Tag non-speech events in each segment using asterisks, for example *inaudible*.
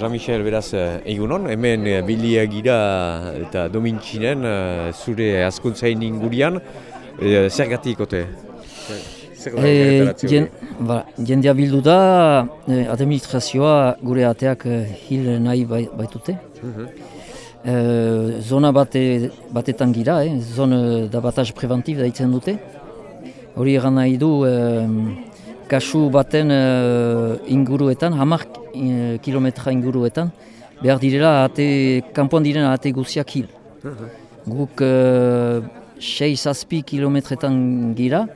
Jean-Michel, beraz, egunon, hemen bilia gira eta domintxinen zure askuntzain ingurian, e, zer gatik ote? E, jen, ba, jendea bildu da, e, administrazioa gure ateak hil nahi bai, baitute. E, zona bate, batetan gira, eh? zona da bataz preventiv daitzen dute. Hori egan nahi du, kasu baten inguruetan, hamar kilometra inguruetan, behar direla ate, kanpoan diren ate guziak hil. Guk uh, 6-6 kilometretan gira,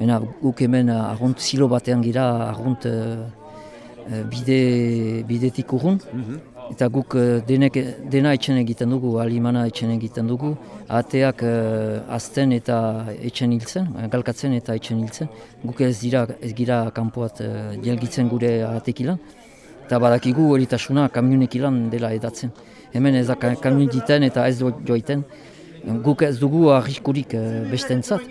Ena, guk hemen argunt zilo batean gira argunt bide, bidetik urrun. Eta guk denek, dena etxen egiten dugu, alimana etxen egiten dugu. Ateak uh, azten eta etxen hiltzen, galkatzen eta etxen hiltzen. Guk ez dira, ez gira kanpoat uh, jelgitzen gure atekilan. Eta badakigu horitasuna kamionek ilan dela edatzen. Hemen ez da kamion diten eta ez joiten. Guk ez dugu arriskurik uh, bestentzat.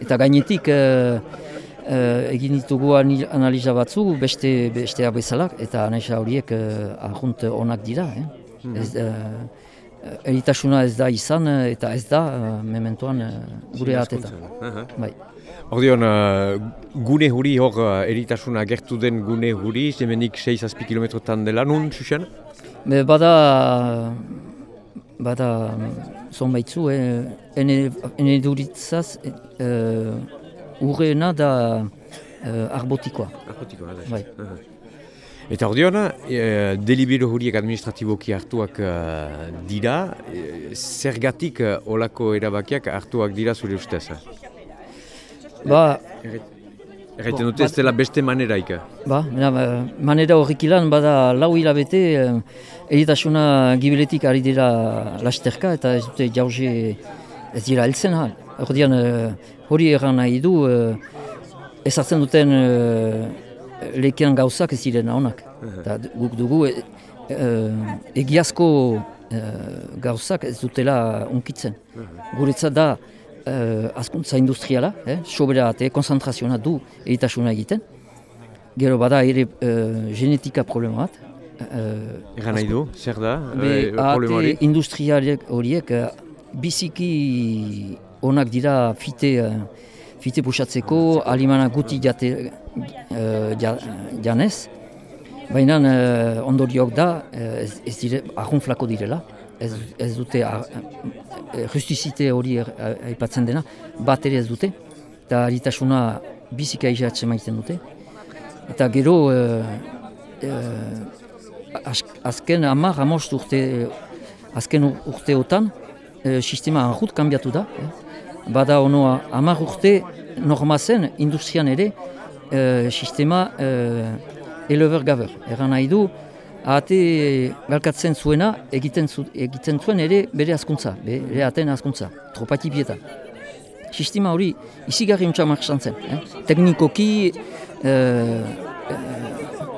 Eta gainetik uh, uh, egin ditugu analiza batzu beste besteak bezalak eta analiza horiek uh, ahunt onak dira. Eh? Mm -hmm. ez, uh, eritasuna ez da izan eta ez da uh, mementoan uh, gure ateta. Bai. Ordeon, uh, gune huri hor uh, eritasuna gertu den gune huri, zemenik 6-6 kilometrotan dela nun, Xuxen? Be, bada, bada zonbaitzu, eh, ene, ene duritzaz uh, urreena da uh, arbotikoa. Arbotikoa, da. Bai. Uh -huh. Eta ordeona, e, delibero huriek administratiboki hartuak uh, dira, e, zergatik uh, olako erabakiak hartuak dira zure ustez? Ba... Erraiten dute ez dela beste maneraik. Ba, manera horrik ilan, bada lau hilabete, eritasuna gibiletik ari dira lasterka eta ez dute jauze ez dira heltzen ha. Hordian hori erran nahi du, ezartzen duten lekean gauzak ez diren onak. Eta guk dugu egiazko gauzak ez dutela unkitzen. Guretzat da, uh, azkuntza industriala, eh, sobera eta konzentrazioa du eritasuna egiten. Gero bada ere uh, genetika problema bat. Uh, Egan nahi du, zer da? Be, ate industrialek horiek uh, biziki onak dira fite, uh, fite pusatzeko, alimana guti jate uh, janez. Baina uh, ondoriok da, uh, ez, ez dire, ahunflako direla ez, ez dute justizite hori er, aipatzen dena, bat ere ez dute, eta haritasuna bizika izatzen maiten dute. Eta gero, e, e, azken amak, amost urte, azken urteotan, e, sistema ahut kanbiatu da. Bada ono amak urte normazen industrian ere e, sistema e, elever-gaver. Eran nahi du, Ate galkatzen zuena egiten, zu, egiten zuen ere bere askuntza, bere aten askuntza, tropati bieta. Sistema hori izigarri untsa marxan zen. Eh? Teknikoki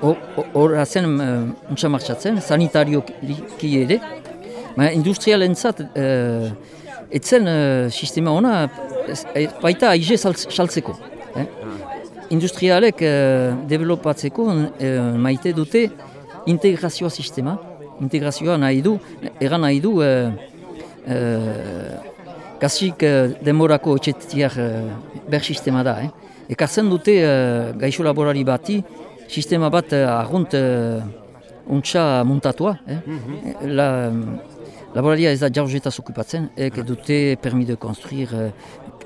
horra eh, zen uh, untsa marxatzen, sanitarioki ere. Baina industrialentzat uh, etzen uh, sistema ona baita aize saltzeko. Eh? Industrialek uh, developatzeko uh, maite dute integrazioa sistema, integrazioa nahi du, egan nahi du, e, e, kasik e, demorako etxetiak e, ber sistema da. Eh? Ekartzen dute e, gaixo laborari bati, sistema bat e, argunt e, untsa muntatua. Eh? Mhm. La, laboraria ez da jaurzetaz okupatzen, ek dute permis de construir, e,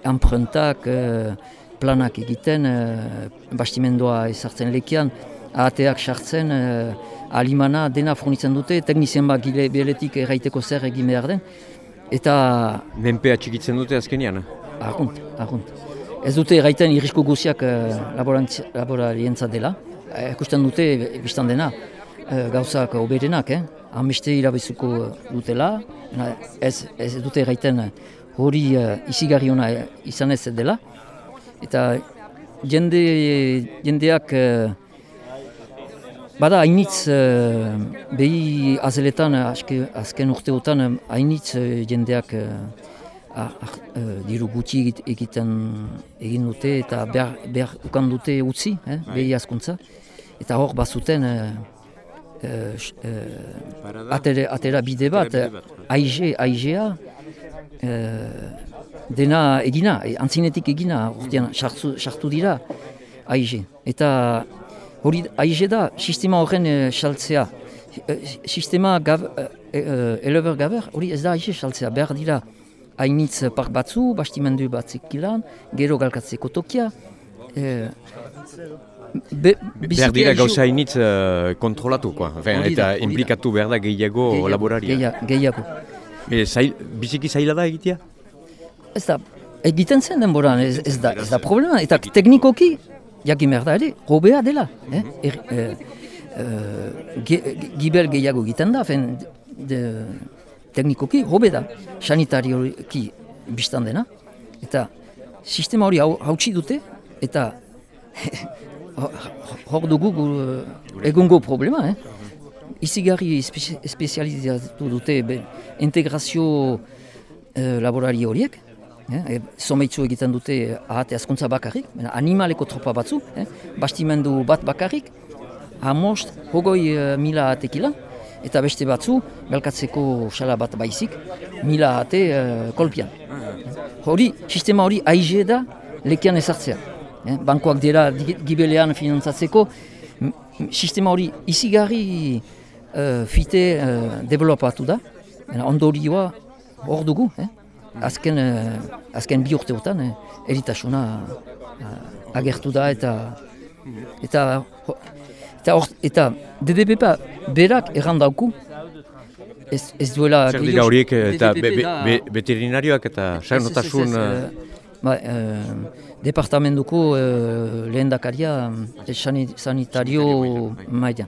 emprentak, planak egiten, e, bastimendua ezartzen lekian, ateak sartzen, alimana dena fornitzen dute, teknizien bat gile beletik erraiteko zer egin behar den. Eta... Menpea txikitzen dute azkenian? Argunt, argunt. Ez dute erraiten irrisko guziak uh, laborarientzat dela. Ekusten uh, dute, biztan dena, gauzak oberenak, eh? Amiste irabizuko dutela. Ez, ez dute erraiten hori izigarri hona izan ez dela. Eta jende, jendeak... Bada, hainitz, uh, behi azeletan, aske, azken urteotan, hainitz uh, jendeak uh, diru gutxi egiten egin dute eta behar, behar ukan dute utzi, eh, bai. behi askuntza. Eta hor, bazuten, uh, atera, atera bide bat, aize, aizea, dena egina, antzinetik egina, urtean sartu dira aize. Eta hori aize da, sistema horren saltzea, sistema gab, elever gaber, hori ez da aize saltzea, behar dira hainitz park batzu, bastimendu batzik ilan, gero galkatzeko tokia, Be, behar dira gauza hainitz uh, kontrolatu, koa. eta implikatu behar da gehiago laboraria. Gehiago. E, zail, biziki zaila da egitea? Ez da, egiten zen denboran, ez, ez, da, ez da problema. Eta teknikoki, jakin behar da ere, robea dela. Eh? Er, gibel gehiago egiten da, fen, de, teknikoki, robe da. Sanitarioki biztan dena. Eta sistema hori hautsi dute, eta *laughs* hor dugu egungo problema, eh? Izigarri espezializatu dute integrazio eh, laborari horiek, eh? someitzu egiten dute ahate askuntza bakarrik, animaleko tropa batzu, eh? bastimendu bat bakarrik, hamost, hogoi uh, mila atekila, eta beste batzu, belkatzeko xala bat baizik, mila ate uh, kolpian. Hori, sistema hori aize da lekian ezartzea eh, bankoak dira gibelean finantzatzeko, sistema hori izigarri uh, fite uh, developatu da, ondorioa hor dugu, eh? Azken, uh, azken bi urteotan eh, eritasuna uh, agertu da eta eta eta, or, eta DDPP berak errandauku ez, ez duela... Zer dira horiek eta be, be, be, veterinarioak eta sarnotasun... Ba, departamentuko uh, lehen dakaria sanitario maia.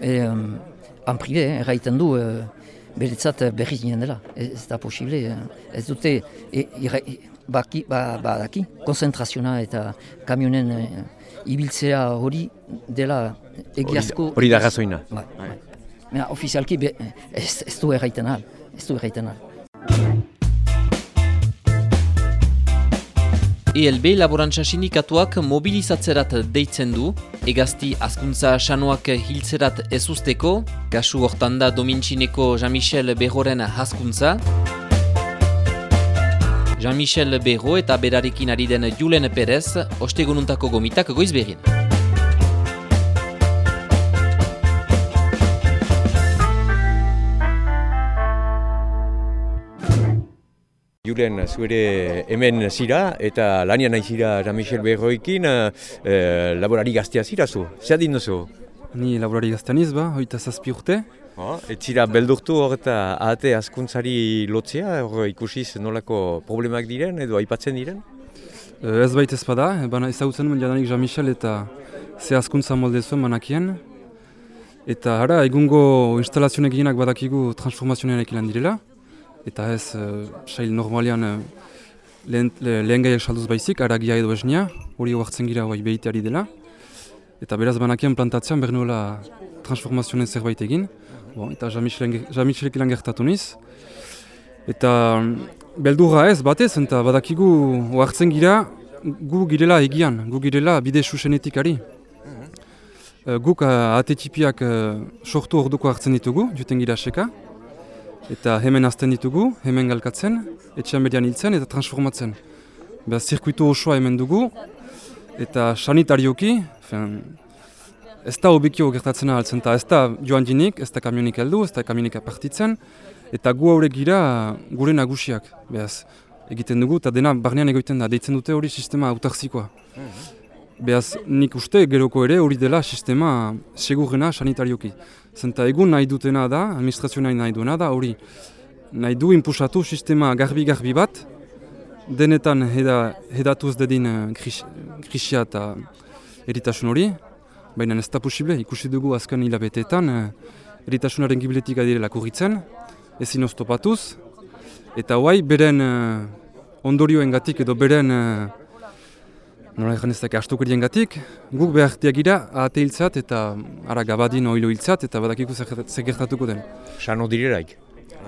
E, um, eh, erraiten du, uh, beretzat berri zinen dela. Ez, da posible, ez dute, e, baki, ba, ba, daki, konzentraziona eta kamionen uh, ibiltzea hori dela egiazko... Hori da razoina. Ba, ba. Ofizialki ez, ez du erraiten ahal, ez du erraiten ahal. ELB laborantza sindikatuak mobilizatzerat deitzen du, egazti azkuntza sanoak hiltzerat ez usteko, kasu hortan da Domintxineko Jean-Michel Berroren haskuntza. Jean-Michel Berro eta berarekin ari den Julen Perez, ostegununtako gomitak goiz Julen, zuere hemen zira eta lanian nahi zira Jean-Michel Berroikin e, laborari gaztea zira zu. Zer din duzu? Ni laborari gaztea niz ba, hoita zazpi urte. Oh, ez zira beldurtu hor eta ahate askuntzari lotzea, hor ikusiz nolako problemak diren edo aipatzen diren? Ez baita ez bada, baina ezagutzen nuen jadanik Jean-Michel eta ze askuntza molde zuen manakien. Eta hara, egungo instalazionek badakigu transformazionean ekilan direla eta ez uh, sail normalian uh, lehen, lehen gaiak salduz baizik, aragia edo esnia, hori oartzen gira hori behiteari dela. Eta beraz banakian plantatzean behar nuela transformazioen zerbait egin, bon, eta jamixelek ilan gertatu niz. Eta beldurra ez batez, eta badakigu oartzen gira gu girela egian, gu girela bide susenetik ari. Uh, guk uh, atetipiak uh, sortu orduko hartzen ditugu, juten gira seka, eta hemen azten ditugu, hemen galkatzen, etxean bedian hiltzen eta transformatzen. Beraz, zirkuitu osoa hemen dugu, eta sanitarioki, fen, ez da obikio gertatzen ahaltzen, eta ez da joan jinik, ez da kamionik heldu, ez da kamionik apartitzen, eta gu haure gira gure nagusiak, beraz, egiten dugu, eta dena barnean egoiten da, deitzen dute hori sistema autartzikoa. Mhm. Beaz, nik uste geroko ere hori dela sistema segurrena sanitarioki. Zenta egun nahi dutena da, administrazio nahi nahi duena da, hori nahi du impusatu sistema garbi-garbi bat, denetan heda, hedatuz dedin eh, krisia eta eritasun hori, baina ez da posible, ikusi dugu azken hilabeteetan, eh, eritasunaren gibiletik adirela kurritzen, ezin oztopatuz, eta hoai beren uh, ondorioen gatik edo beren Nola egin ez astukerien gatik, guk behar diagira ahate hiltzat eta ara gabadin oilo hiltzat eta badakiku zegertatuko den. Sano direlaik?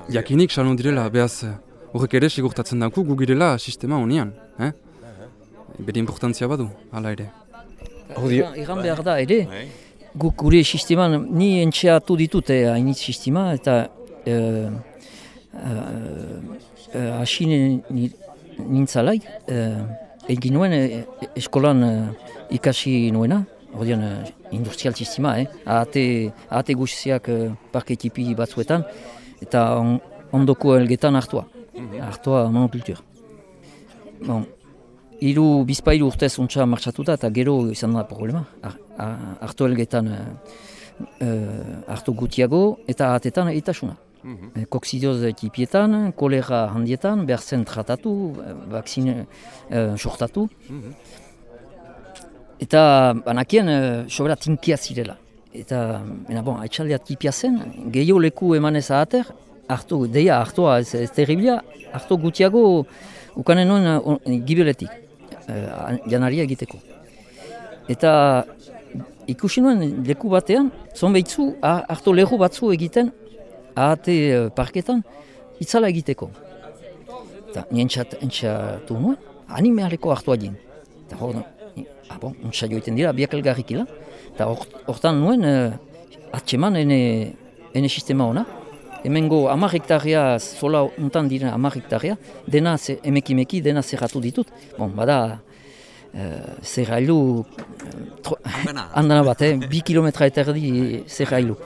Jakinik sano direla, behaz horrek ere sigurtatzen dauku gu girela sistema honian. Eh? Bede importantzia badu, ala ere. Iran behar da ere, guk gure sisteman, ni entxeatu ditut hainitz sistema, eta uh, uh, asine nintzalai, uh, egin nuen eskolan ikasi nuena, Ordean, industrial sistema, eh? ahate, ahate guztiak uh, parke tipi batzuetan, eta on, ondoko elgetan hartua, mhm. hartua monokultur. Bon, iru, bizpailu urtez untsa martxatuta eta gero izan da problema. Arto elgetan uh, hartu gutiago eta atetan egitasuna. Mm -hmm. Koksidioz ekipietan, kolera handietan, behar zen tratatu, vakzine uh, sortatu. Mhm. Eta banakien uh, sobera tinkia zirela. Eta, ena bon, haitxaldea tipia zen, gehiago leku emanez ahater, hartu, deia, hartua ez, ez terriblia, hartu gutiago ukanen nuen uh, gibeletik uh, janaria egiteko. Eta ikusi nuen leku batean, zon behitzu, hartu lehu batzu egiten, ahate uh, parketan, itzala egiteko. Eta nien txatu nuen, animealeko hartu adien. Eta hor, ah bon, untsa joiten dira, biak elgarrikila. Eta hortan nuen, uh, atseman ene, ene sistema hona. Hemengo amar hektaria, zola untan dira amar hektaria, dena ze, emeki dena zerratu ditut. Bon, bada, uh, zerrailu, handana *laughs* bat, eh, bi kilometra eta erdi zerrailu.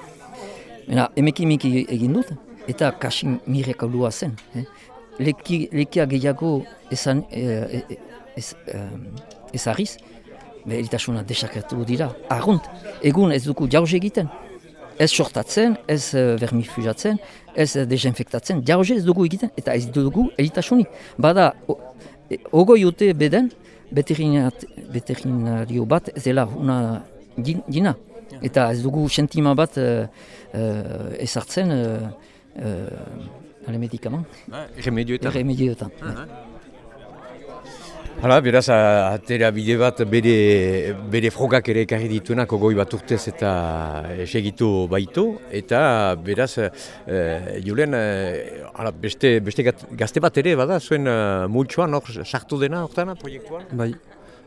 Bena, emeki egin dut, eta kasin mirek alua zen. Eh. Leki, lekia gehiago esan, eh, eh ez, eh, ezariz, eritasuna desakertu dira. Arrunt, egun ez duku jauze egiten ez sortatzen, ez uh, vermifugatzen, ez desinfektatzen, jarroze ez dugu egiten, eta ez dugu eritasunik. Bada, ogoi ute beden, veterinario bat ez dela una dina. Eta ez dugu sentima bat uh, uh, ezartzen uh, uh, ale medikaman. Remedioetan. Remedioetan. Uh -huh. Hala, beraz, atera bide bat bere, bere frogak ere ekarri dituenak ogoi bat urtez eta segitu baitu. Eta beraz, e, julen, e, beste, beste gazte bat ere, bada, zuen e, multsuan, hor, sartu dena, hortana, proiektuan? Bai,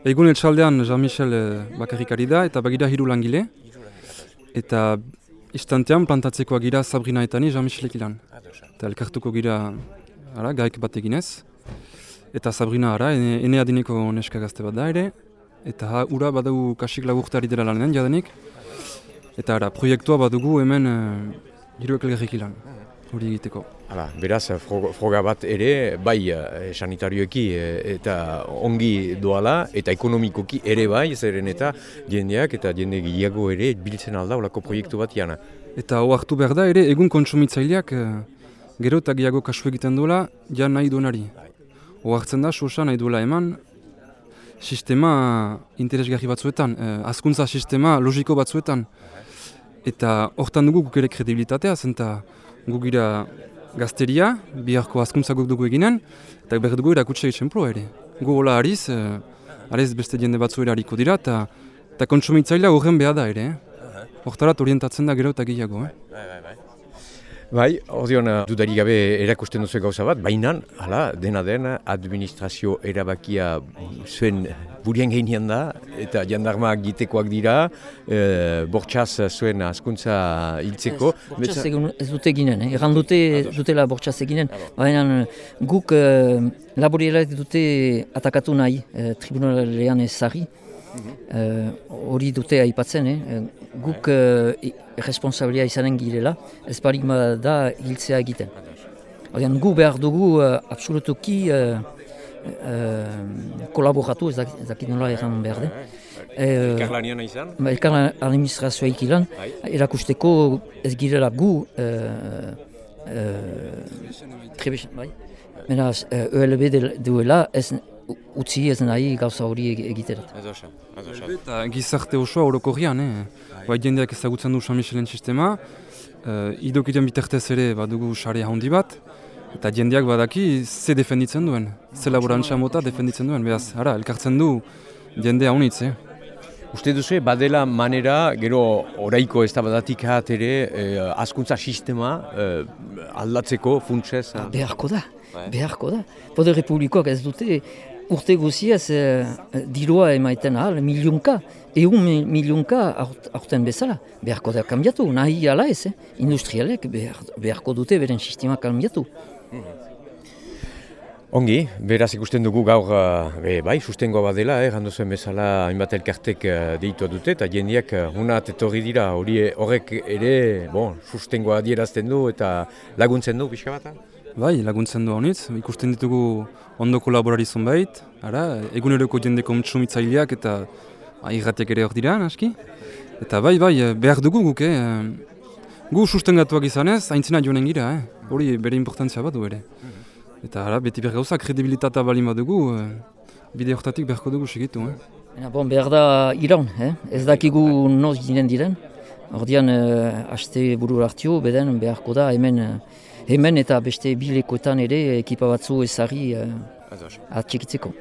egun etxaldean Jean-Michel bakarrikari da, eta bagira hiru langile. Eta istantean plantatzeko gira Sabrina eta ni Jean-Michel ekilan. Eta elkartuko gira, ara, gaik bat eginez. Eta Sabrina ara, ene, ene adineko neska gazte bat da ere. Eta ha, ura badugu kasik lagurtari dela lanen jadenik. Eta ara, proiektua badugu hemen uh, hiru ekelgerrik ilan. Hori egiteko. Hala, beraz, froga bat ere, bai eh, sanitarioeki eh, eta ongi doala, eta ekonomikoki ere bai, zeren eta jendeak eta jende gehiago ere biltzen alda olako proiektu bat jana. Eta hartu behar da ere, egun kontsumitzaileak gero eta gehiago kasu egiten duela, jan nahi duenari. Oartzen da, sosa nahi duela eman, sistema interesgarri batzuetan, eh, azkuntza sistema logiko batzuetan. Eta hortan dugu guk ere kredibilitatea, zenta guk gira gazteria, biharko azkuntza guk dugu eginen, eta behar dugu erakutsa egiten pro ere. Gu hola ariz, eh, ariz beste jende batzu ere hariko dira, eta, eta kontsumitzailea horren behar da ere. Eh? Hortarat orientatzen da gero eta gehiago. Eh? Bai, bai, bai. Bai, ordeon, eh, dudari gabe erakusten duzu gauza bat, baina, hala, dena den, administrazio erabakia zuen burien gehinian da, eta jandarmak gitekoak dira, e, bortxaz zuen askuntza hiltzeko. Ez, ez dute ginen, eh? erran dute dutela bortxaz eginen, baina guk e, dute atakatu nahi, e, tribunalean ezari, hori dute aipatzen, eh? guk uh, responsabilia izanen girela, ez barik da hiltzea egiten. Odean, gu behar dugu uh, absolutuki uh, uh, kolaboratu, ez dakit nola erran behar den. Elkarlanian izan? Ba, Elkarlan administrazioa ikilan, bai. erakusteko ez girela gu uh, uh, trebesen, bai? Menaz, uh, duela ez utzi ez nahi gauza hori egiterat. Eta gizarte osoa orokorrian, eh? Bai jendeak ezagutzen du San sistema, uh, idokiten bitertez ere badugu sare handi bat, eta jendeak badaki ze defenditzen duen, ze laborantza mota defenditzen duen, behaz, ara, elkartzen du jende haunitz, eh? Uste duzu, badela manera, gero oraiko ez da badatik ere, eh, askuntza sistema eh, aldatzeko funtsez? Beharko da, bai. beharko da. Poder Republikoak ez dute urte guziaz e, dirua emaiten ahal, milionka, egun milionka aurten bezala, beharko da kambiatu, nahi ala ez, eh? industrialek behar, beharko dute beren sistema kambiatu. Ongi, beraz ikusten dugu gaur, be, bai, sustengoa badela, eh, zuen bezala hainbat elkartek deitua dute, eta jendiak una etorri dira, hori horrek ere, bon, sustengoa dierazten du eta laguntzen du, pixka bat? Bai, laguntzen du honitz, ikusten ditugu ondo kolaborari zonbait, ara, eguneroko jendeko mtsumitzaileak eta irratiak ere hor dira, aski. Eta bai, bai, behar dugu guk, eh? gu sustengatuak izanez, haintzena joanen gira, eh? hori bere importantzia bat du ere. Eta ara, beti behar gauza, kredibilitatea bali dugu, eh? bide horretatik beharko dugu segitu. Eh? bon, behar da iraun, eh? ez dakigu noz ginen diren. Ordian, eh, haste buru hartio, beden beharko da hemen, eh, hemen eta beste bilekoetan ere ekipa batzu ezari eh, atxekitzeko.